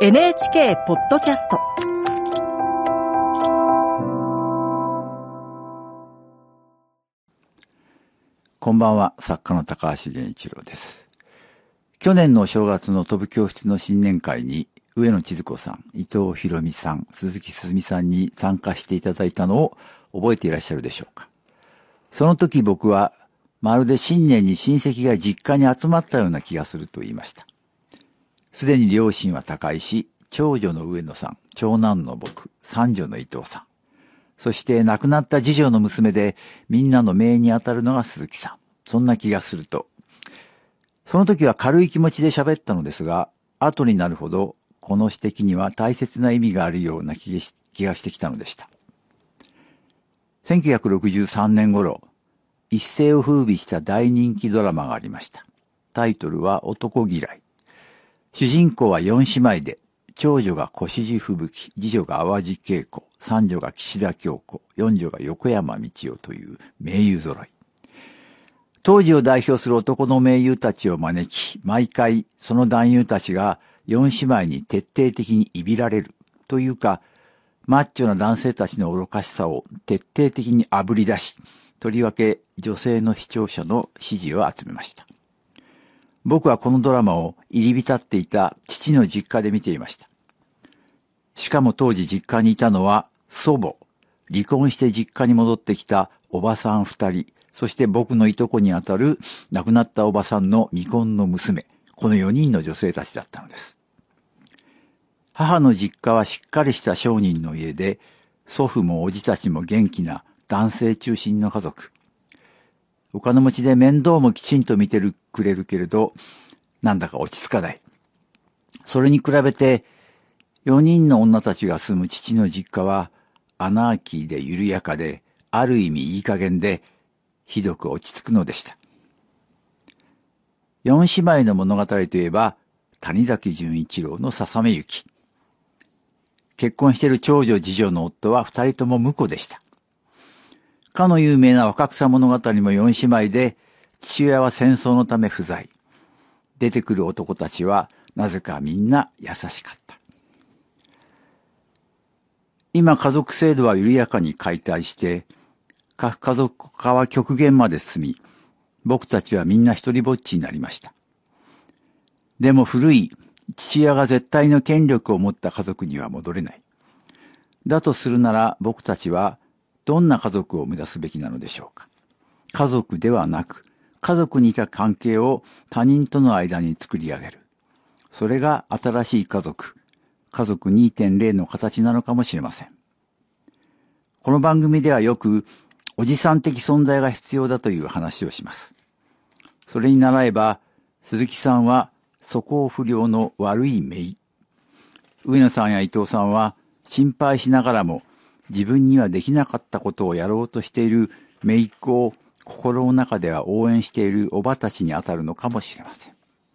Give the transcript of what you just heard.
NHK ポッドキャストこんばんは、作家の高橋源一郎です。去年のお正月の飛ぶ教室の新年会に、上野千鶴子さん、伊藤博美さん、鈴木すずみさんに参加していただいたのを覚えていらっしゃるでしょうか。その時僕は、まるで新年に親戚が実家に集まったような気がすると言いました。すでに両親は他界し、長女の上野さん、長男の僕、三女の伊藤さん、そして亡くなった次女の娘でみんなの命に当たるのが鈴木さん。そんな気がすると。その時は軽い気持ちで喋ったのですが、後になるほどこの指摘には大切な意味があるような気がしてきたのでした。1963年頃、一世を風靡した大人気ドラマがありました。タイトルは男嫌い。主人公は四姉妹で、長女が越路吹雪、次女が淡路恵子、三女が岸田京子、四女が横山道夫という名優揃い。当時を代表する男の名優たちを招き、毎回その男優たちが四姉妹に徹底的にいびられるというか、マッチョな男性たちの愚かしさを徹底的に炙り出し、とりわけ女性の視聴者の支持を集めました。僕はこのドラマを入り浸っていた父の実家で見ていました。しかも当時実家にいたのは祖母、離婚して実家に戻ってきたおばさん二人、そして僕のいとこにあたる亡くなったおばさんの未婚の娘、この四人の女性たちだったのです。母の実家はしっかりした商人の家で、祖父もおじたちも元気な男性中心の家族。お金持ちで面倒もきちんと見てるくれるけれど、なんだか落ち着かない。それに比べて、四人の女たちが住む父の実家は、アナーキーで緩やかで、ある意味いい加減で、ひどく落ち着くのでした。四姉妹の物語といえば、谷崎潤一郎のささめゆき。結婚している長女次女の夫は二人とも婿でした。かの有名な若草物語も四姉妹で、父親は戦争のため不在。出てくる男たちは、なぜかみんな優しかった。今家族制度は緩やかに解体して、核家族化は極限まで進み、僕たちはみんな一人ぼっちになりました。でも古い父親が絶対の権力を持った家族には戻れない。だとするなら僕たちはどんな家族を目指すべきなのでしょうか。家族ではなく、家族にいた関係を他人との間に作り上げる。それが新しい家族、家族2.0の形なのかもしれません。この番組ではよく、おじさん的存在が必要だという話をします。それに習えば、鈴木さんは素行不良の悪い姪。上野さんや伊藤さんは心配しながらも自分にはできなかったことをやろうとしている姪っ子を心の中では応援しているおばたちにあたるのかもしれません。